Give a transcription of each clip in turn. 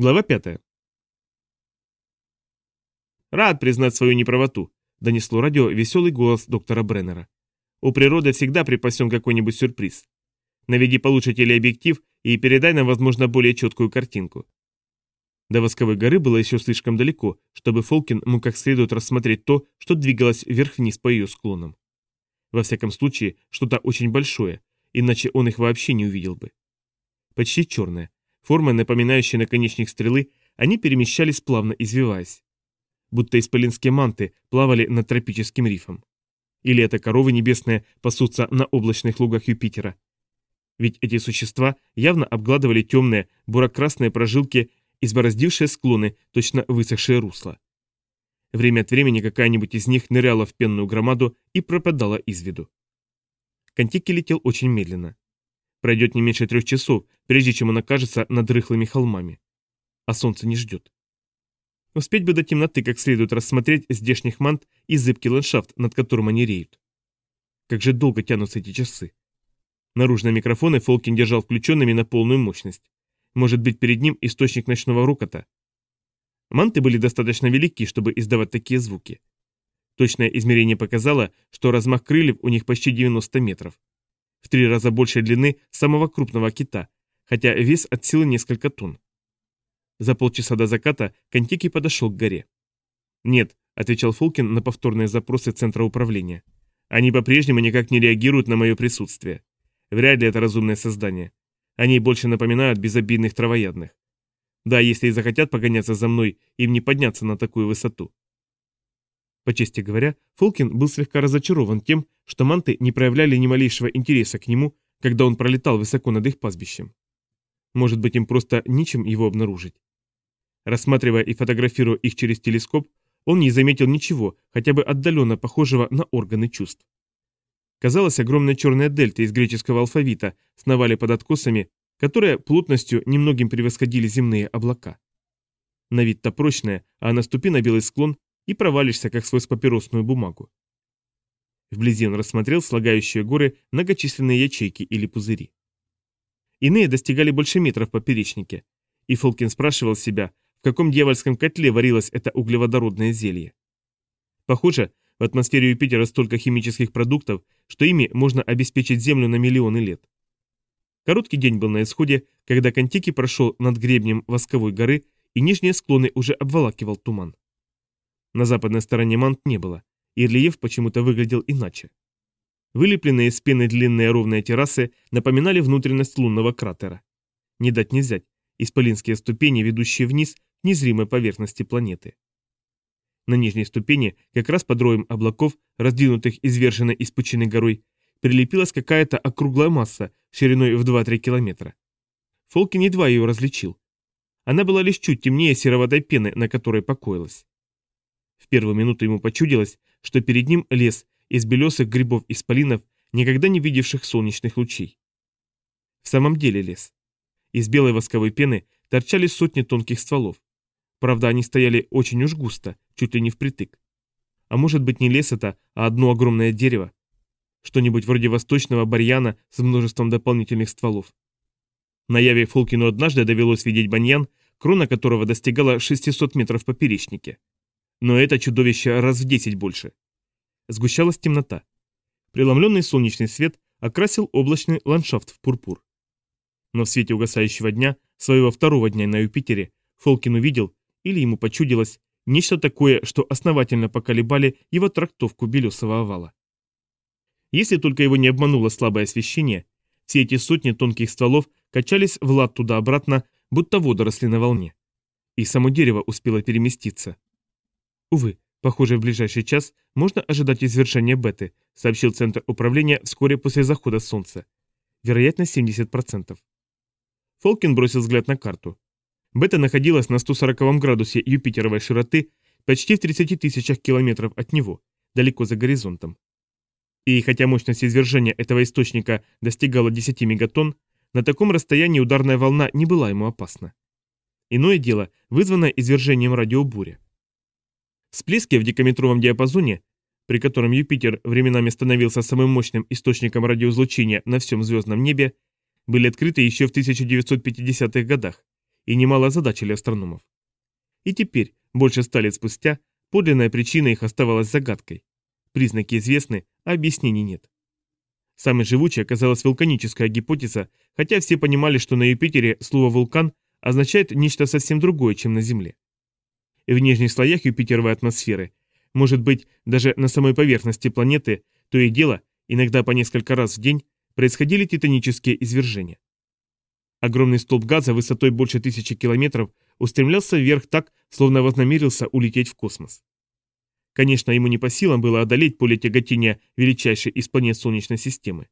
Глава 5. «Рад признать свою неправоту», — донесло радио веселый голос доктора Бреннера. «У природы всегда припасен какой-нибудь сюрприз. Наведи получше телеобъектив и передай нам, возможно, более четкую картинку». До восковой горы было еще слишком далеко, чтобы Фолкин мог как следует рассмотреть то, что двигалось вверх-вниз по ее склонам. Во всяком случае, что-то очень большое, иначе он их вообще не увидел бы. Почти черное, Формы, напоминающие наконечник стрелы, они перемещались плавно извиваясь. Будто исполинские манты плавали над тропическим рифом. Или это коровы небесные пасутся на облачных лугах Юпитера. Ведь эти существа явно обгладывали темные, буро-красные прожилки, избороздившие склоны, точно высохшие русла. Время от времени какая-нибудь из них ныряла в пенную громаду и пропадала из виду. Контики летел очень медленно. Пройдет не меньше трех часов, прежде чем он окажется над рыхлыми холмами. А солнце не ждет. Успеть бы до темноты как следует рассмотреть здешних мант и зыбкий ландшафт, над которым они реют. Как же долго тянутся эти часы. Наружные микрофоны Фолкин держал включенными на полную мощность. Может быть, перед ним источник ночного рокота. Манты были достаточно велики, чтобы издавать такие звуки. Точное измерение показало, что размах крыльев у них почти 90 метров в три раза большей длины самого крупного кита, хотя вес от силы несколько тонн. За полчаса до заката Контики подошел к горе. «Нет», — отвечал Фолкин на повторные запросы Центра управления. «Они по-прежнему никак не реагируют на мое присутствие. Вряд ли это разумное создание. Они больше напоминают безобидных травоядных. Да, если и захотят погоняться за мной, им не подняться на такую высоту. По чести говоря, Фолкин был слегка разочарован тем, что манты не проявляли ни малейшего интереса к нему, когда он пролетал высоко над их пастбищем. Может быть, им просто ничем его обнаружить. Рассматривая и фотографируя их через телескоп, он не заметил ничего, хотя бы отдаленно похожего на органы чувств. Казалось, огромная черная дельта из греческого алфавита сновали под откосами, которые плотностью немногим превосходили земные облака. На вид-то прочная, а наступи на белый склон, и провалишься, как сквозь папиросную бумагу. Вблизи он рассмотрел слагающие горы многочисленные ячейки или пузыри. Иные достигали больше метров в поперечнике, и Фолкин спрашивал себя, в каком дьявольском котле варилось это углеводородное зелье. Похоже, в атмосфере Юпитера столько химических продуктов, что ими можно обеспечить Землю на миллионы лет. Короткий день был на исходе, когда Контики прошел над гребнем восковой горы, и нижние склоны уже обволакивал туман. На западной стороне мант не было, и рельеф почему-то выглядел иначе. Вылепленные из пены длинные ровные террасы напоминали внутренность лунного кратера. Не дать не взять, исполинские ступени, ведущие вниз к незримой поверхности планеты. На нижней ступени, как раз под роем облаков, раздвинутых изверженной из пучины горой, прилепилась какая-то округлая масса шириной в 2-3 километра. Фолкин едва ее различил. Она была лишь чуть темнее сероватой пены, на которой покоилась. В первую минуту ему почудилось, что перед ним лес из белесых грибов-исполинов, никогда не видевших солнечных лучей. В самом деле лес. Из белой восковой пены торчали сотни тонких стволов. Правда, они стояли очень уж густо, чуть ли не впритык. А может быть не лес это, а одно огромное дерево? Что-нибудь вроде восточного барьяна с множеством дополнительных стволов. На Яве Фолкину однажды довелось видеть баньян, крона которого достигала 600 метров в поперечнике. Но это чудовище раз в десять больше. Сгущалась темнота. Преломленный солнечный свет окрасил облачный ландшафт в пурпур. Но в свете угасающего дня, своего второго дня на Юпитере, Фолкин увидел, или ему почудилось, нечто такое, что основательно поколебали его трактовку белесого овала. Если только его не обмануло слабое освещение, все эти сотни тонких стволов качались в лад туда-обратно, будто водоросли на волне. И само дерево успело переместиться. Увы, похоже, в ближайший час можно ожидать извержения беты, сообщил Центр управления вскоре после захода солнца. Вероятность 70%. Фолкин бросил взгляд на карту. Бета находилась на 140 градусе Юпитеровой широты, почти в 30 тысячах километров от него, далеко за горизонтом. И хотя мощность извержения этого источника достигала 10 мегатонн, на таком расстоянии ударная волна не была ему опасна. Иное дело, вызванное извержением радиобуря. Всплески в декаметровом диапазоне, при котором Юпитер временами становился самым мощным источником радиоизлучения на всем звездном небе, были открыты еще в 1950-х годах и немало озадачили астрономов. И теперь, больше ста лет спустя, подлинная причина их оставалась загадкой. Признаки известны, а объяснений нет. Самой живучей оказалась вулканическая гипотеза, хотя все понимали, что на Юпитере слово «вулкан» означает нечто совсем другое, чем на Земле. В нижних слоях Юпитеровой атмосферы, может быть, даже на самой поверхности планеты, то и дело, иногда по несколько раз в день, происходили титанические извержения. Огромный столб газа высотой больше тысячи километров устремлялся вверх так, словно вознамерился улететь в космос. Конечно, ему не по силам было одолеть поле тяготения величайшей из планет Солнечной системы.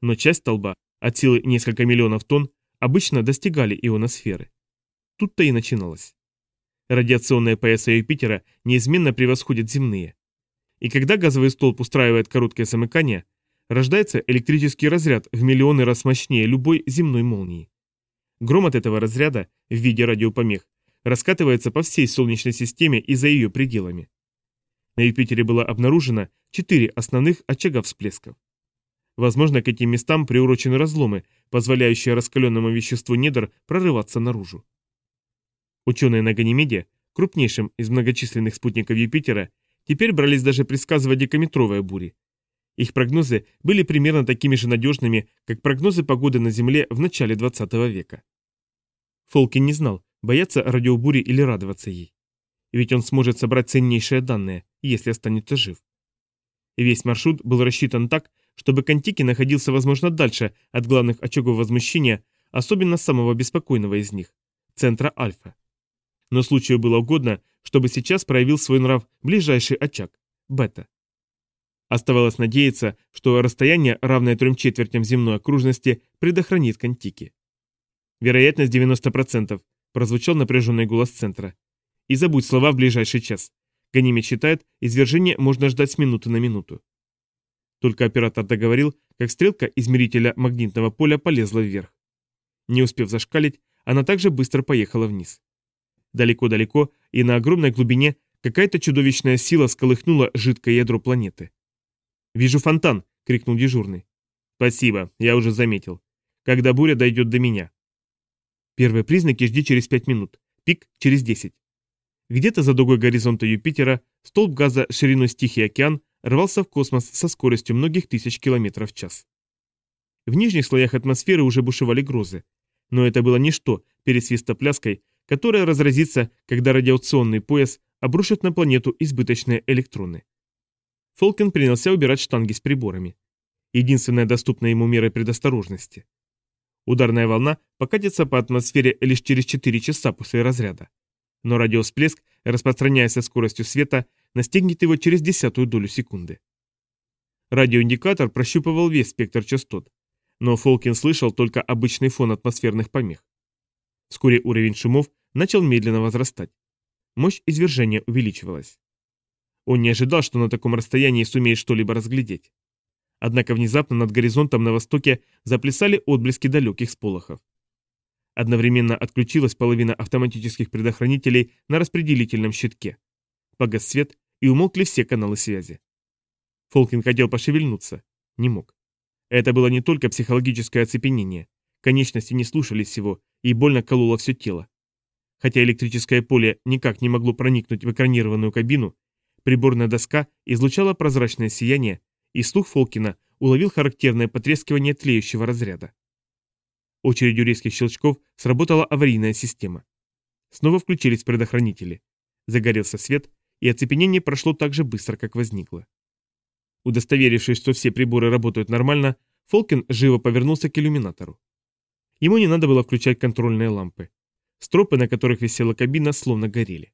Но часть столба, от силы несколько миллионов тонн, обычно достигали ионосферы. Тут-то и начиналось. Радиационные пояса Юпитера неизменно превосходят земные. И когда газовый столб устраивает короткое замыкание, рождается электрический разряд в миллионы раз мощнее любой земной молнии. Гром от этого разряда в виде радиопомех раскатывается по всей Солнечной системе и за ее пределами. На Юпитере было обнаружено четыре основных очага всплесков. Возможно, к этим местам приурочены разломы, позволяющие раскаленному веществу недр прорываться наружу. Ученые на Ганимеде, крупнейшем из многочисленных спутников Юпитера, теперь брались даже предсказывать декаметровые бури. Их прогнозы были примерно такими же надежными, как прогнозы погоды на Земле в начале 20 века. Фолкин не знал, бояться радиобури или радоваться ей. Ведь он сможет собрать ценнейшие данные, если останется жив. Весь маршрут был рассчитан так, чтобы Контики находился, возможно, дальше от главных очагов возмущения, особенно самого беспокойного из них – центра Альфа. Но случаю было угодно, чтобы сейчас проявил свой нрав ближайший очаг – Бета. Оставалось надеяться, что расстояние, равное трем четвертям земной окружности, предохранит Контики. «Вероятность 90%, – прозвучал напряженный голос центра. «И забудь слова в ближайший час. Ганимед считает, извержение можно ждать с минуты на минуту». Только оператор договорил, как стрелка измерителя магнитного поля полезла вверх. Не успев зашкалить, она также быстро поехала вниз. Далеко-далеко и на огромной глубине какая-то чудовищная сила сколыхнула жидкое ядро планеты. «Вижу фонтан!» — крикнул дежурный. «Спасибо, я уже заметил. Когда буря дойдет до меня». Первые признаки жди через 5 минут, пик через 10. Где-то за дугой горизонта Юпитера столб газа шириной с Тихий океан рвался в космос со скоростью многих тысяч километров в час. В нижних слоях атмосферы уже бушевали грозы, но это было ничто перед свистопляской, которая разразится, когда радиационный пояс обрушит на планету избыточные электроны. Фолкен принялся убирать штанги с приборами. Единственная доступная ему мера предосторожности. Ударная волна покатится по атмосфере лишь через 4 часа после разряда. Но радиосплеск, распространяясь со скоростью света, настигнет его через десятую долю секунды. Радиоиндикатор прощупывал весь спектр частот, но Фолкин слышал только обычный фон атмосферных помех. Вскоре уровень шумов начал медленно возрастать. Мощь извержения увеличивалась. Он не ожидал, что на таком расстоянии сумеет что-либо разглядеть. Однако внезапно над горизонтом на востоке заплясали отблески далеких сполохов. Одновременно отключилась половина автоматических предохранителей на распределительном щитке. Погас свет и умолкли все каналы связи. Фолкин хотел пошевельнуться. Не мог. Это было не только психологическое оцепенение. Конечности не слушались его, и больно кололо все тело. Хотя электрическое поле никак не могло проникнуть в экранированную кабину, приборная доска излучала прозрачное сияние, и слух Фолкина уловил характерное потрескивание тлеющего разряда. Очередью резких щелчков сработала аварийная система. Снова включились предохранители. Загорелся свет, и оцепенение прошло так же быстро, как возникло. Удостоверившись, что все приборы работают нормально, Фолкин живо повернулся к иллюминатору. Ему не надо было включать контрольные лампы. Стропы, на которых висела кабина, словно горели.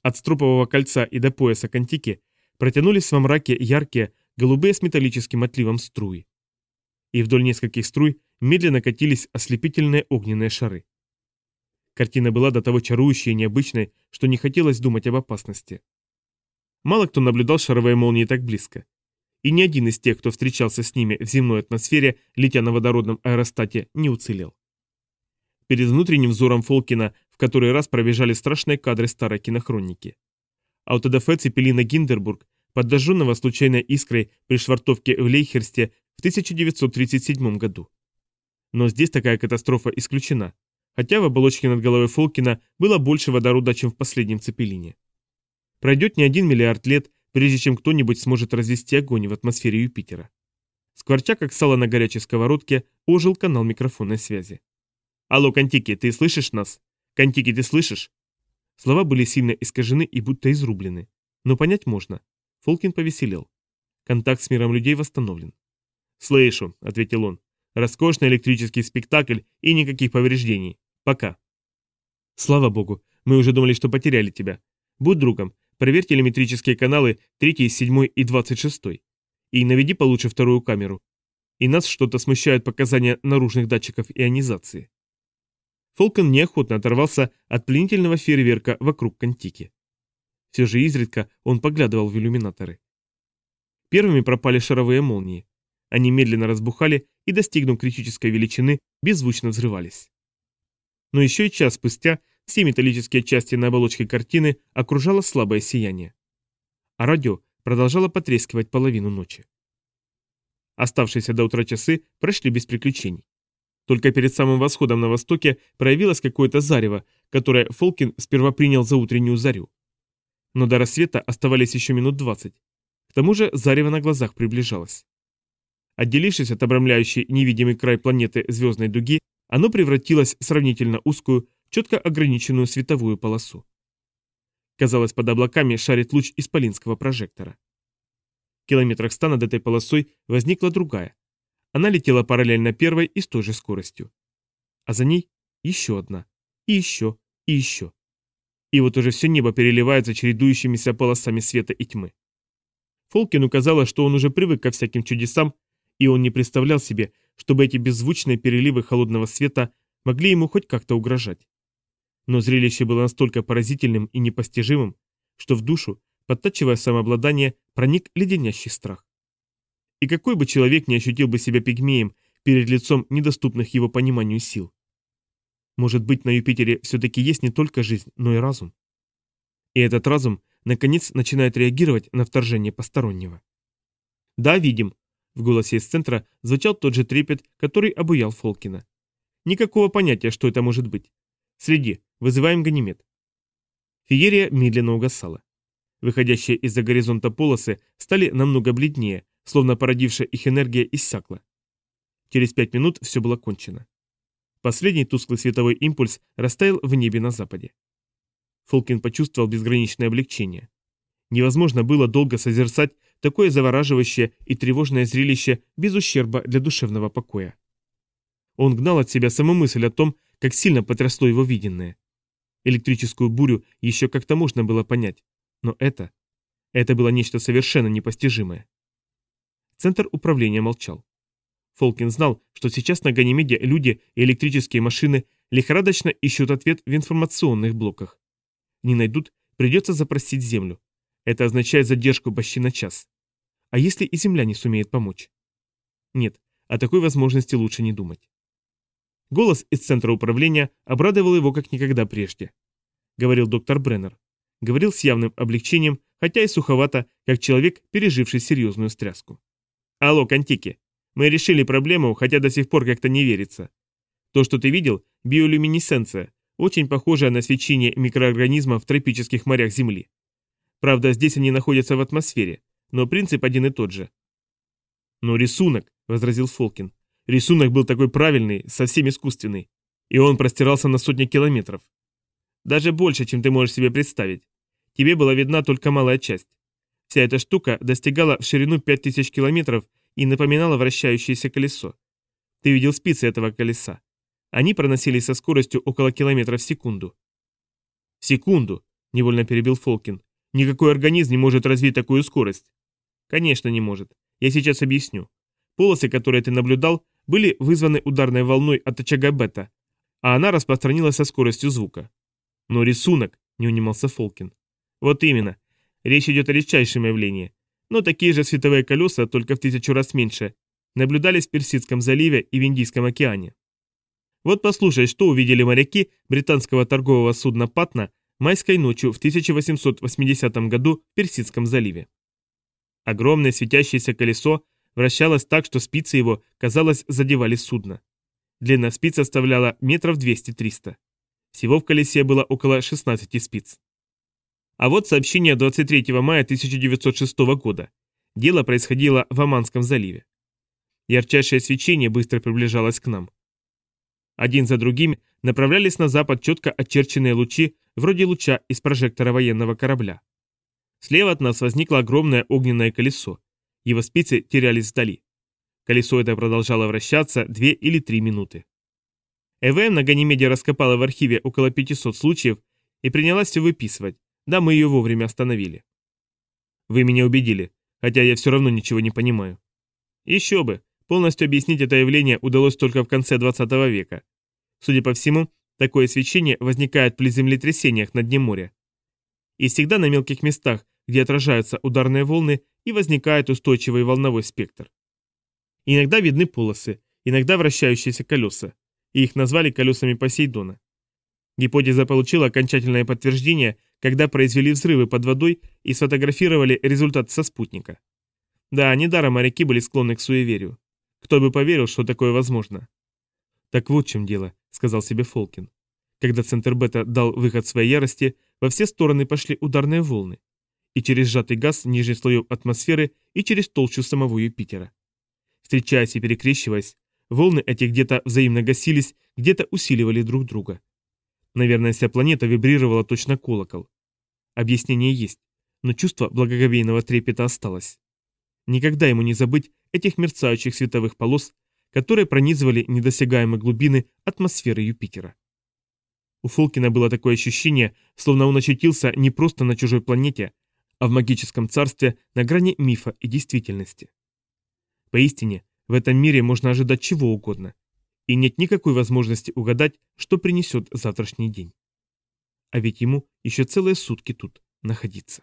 От стропового кольца и до пояса Кантики протянулись во мраке яркие, голубые с металлическим отливом струи. И вдоль нескольких струй медленно катились ослепительные огненные шары. Картина была до того чарующей и необычной, что не хотелось думать об опасности. Мало кто наблюдал шаровые молнии так близко. И ни один из тех, кто встречался с ними в земной атмосфере, летя на водородном аэростате, не уцелел. Перед внутренним взором Фолкина в который раз пробежали страшные кадры старой кинохроники. Аутодафе Цепелина Гиндербург подожженного случайной искрой при швартовке в Лейхерсте в 1937 году. Но здесь такая катастрофа исключена, хотя в оболочке над головой Фолкина было больше водорода, чем в последнем цепелине. Пройдет не один миллиард лет, прежде чем кто-нибудь сможет развести огонь в атмосфере Юпитера. Скворча, как сало на горячей сковородке, ожил канал микрофонной связи. «Алло, Кантики, ты слышишь нас? Кантики, ты слышишь?» Слова были сильно искажены и будто изрублены. Но понять можно. Фолкин повеселел. Контакт с миром людей восстановлен. «Слышу», — ответил он. «Роскошный электрический спектакль и никаких повреждений. Пока». «Слава богу, мы уже думали, что потеряли тебя. Будь другом, проверь телеметрические каналы 3, 7 и 26. И наведи получше вторую камеру. И нас что-то смущают показания наружных датчиков ионизации». Фолкон неохотно оторвался от пленительного фейерверка вокруг Кантики. Все же изредка он поглядывал в иллюминаторы. Первыми пропали шаровые молнии. Они медленно разбухали и, достигнув критической величины, беззвучно взрывались. Но еще и час спустя все металлические части на оболочке картины окружало слабое сияние. А радио продолжало потрескивать половину ночи. Оставшиеся до утра часы прошли без приключений. Только перед самым восходом на востоке проявилось какое-то зарево, которое Фолкин сперва принял за утреннюю зарю. Но до рассвета оставались еще минут двадцать. К тому же зарево на глазах приближалось. Отделившись от обрамляющей невидимый край планеты звездной дуги, оно превратилось в сравнительно узкую, четко ограниченную световую полосу. Казалось, под облаками шарит луч исполинского прожектора. В километрах ста над этой полосой возникла другая, она летела параллельно первой и с той же скоростью. А за ней еще одна. И еще, и еще. И вот уже все небо переливается чередующимися полосами света и тьмы. Фолкину казалось, что он уже привык ко всяким чудесам, и он не представлял себе, чтобы эти беззвучные переливы холодного света могли ему хоть как-то угрожать. Но зрелище было настолько поразительным и непостижимым, что в душу, подтачивая самообладание, проник леденящий страх. И какой бы человек не ощутил бы себя пигмеем перед лицом недоступных его пониманию сил? Может быть, на Юпитере все-таки есть не только жизнь, но и разум? И этот разум, наконец, начинает реагировать на вторжение постороннего. «Да, видим», — в голосе из центра звучал тот же трепет, который обуял Фолкина. «Никакого понятия, что это может быть. Следи, вызываем Ганимед». Феерия медленно угасала. Выходящие из-за горизонта полосы стали намного бледнее, словно породившая их энергия иссякла. Через пять минут все было кончено. Последний тусклый световой импульс растаял в небе на западе. Фолкин почувствовал безграничное облегчение. Невозможно было долго созерцать такое завораживающее и тревожное зрелище без ущерба для душевного покоя. Он гнал от себя саму мысль о том, как сильно потрясло его виденное. Электрическую бурю еще как-то можно было понять, но это... Это было нечто совершенно непостижимое. Центр управления молчал. Фолкин знал, что сейчас на Ганимеде люди и электрические машины лихорадочно ищут ответ в информационных блоках. Не найдут, придется запросить Землю. Это означает задержку почти на час. А если и Земля не сумеет помочь? Нет, о такой возможности лучше не думать. Голос из центра управления обрадовал его как никогда прежде. Говорил доктор Бреннер. Говорил с явным облегчением, хотя и суховато, как человек, переживший серьезную стряску. Алло, Кантики. Мы решили проблему, хотя до сих пор как-то не верится. То, что ты видел, биолюминесценция, очень похожая на свечение микроорганизмов в тропических морях Земли. Правда, здесь они находятся в атмосфере, но принцип один и тот же. Но рисунок, возразил Фолкин. Рисунок был такой правильный, совсем искусственный. И он простирался на сотни километров. Даже больше, чем ты можешь себе представить. Тебе была видна только малая часть. Вся эта штука достигала в ширину 5000 километров и напоминала вращающееся колесо. Ты видел спицы этого колеса. Они проносились со скоростью около километра в секунду. «Секунду!» – невольно перебил Фолкин. «Никакой организм не может развить такую скорость». «Конечно не может. Я сейчас объясню. Полосы, которые ты наблюдал, были вызваны ударной волной от очага бета, а она распространилась со скоростью звука». «Но рисунок», – не унимался Фолкин. «Вот именно. Речь идет о редчайшем явлении. Но такие же световые колеса, только в тысячу раз меньше, наблюдались в Персидском заливе и в Индийском океане. Вот послушай, что увидели моряки британского торгового судна «Патна» майской ночью в 1880 году в Персидском заливе. Огромное светящееся колесо вращалось так, что спицы его, казалось, задевали судно. Длина спиц составляла метров 200-300. Всего в колесе было около 16 спиц. А вот сообщение 23 мая 1906 года. Дело происходило в Оманском заливе. Ярчайшее свечение быстро приближалось к нам. Один за другим направлялись на запад четко очерченные лучи, вроде луча из прожектора военного корабля. Слева от нас возникло огромное огненное колесо. Его спицы терялись вдали. Колесо это продолжало вращаться две или три минуты. ЭВМ на Ганимеде раскопала в архиве около 500 случаев и принялась все выписывать. Да, мы ее вовремя остановили. Вы меня убедили, хотя я все равно ничего не понимаю. Еще бы, полностью объяснить это явление удалось только в конце 20 века. Судя по всему, такое свечение возникает при землетрясениях на дне моря. И всегда на мелких местах, где отражаются ударные волны и возникает устойчивый волновой спектр. Иногда видны полосы, иногда вращающиеся колеса и их назвали колесами Посейдона. Гипотеза получила окончательное подтверждение, когда произвели взрывы под водой и сфотографировали результат со спутника. Да, недаром моряки были склонны к суеверию. Кто бы поверил, что такое возможно? Так вот чем дело, сказал себе Фолкин. Когда центр бета дал выход своей ярости, во все стороны пошли ударные волны. И через сжатый газ нижних слоев атмосферы, и через толщу самого Юпитера. Встречаясь и перекрещиваясь, Волны эти где-то взаимно гасились, где-то усиливали друг друга. Наверное, вся планета вибрировала точно колокол. Объяснение есть, но чувство благоговейного трепета осталось. Никогда ему не забыть этих мерцающих световых полос, которые пронизывали недосягаемые глубины атмосферы Юпитера. У Фолкина было такое ощущение, словно он очутился не просто на чужой планете, а в магическом царстве на грани мифа и действительности. Поистине, в этом мире можно ожидать чего угодно. И нет никакой возможности угадать, что принесет завтрашний день. А ведь ему еще целые сутки тут находиться.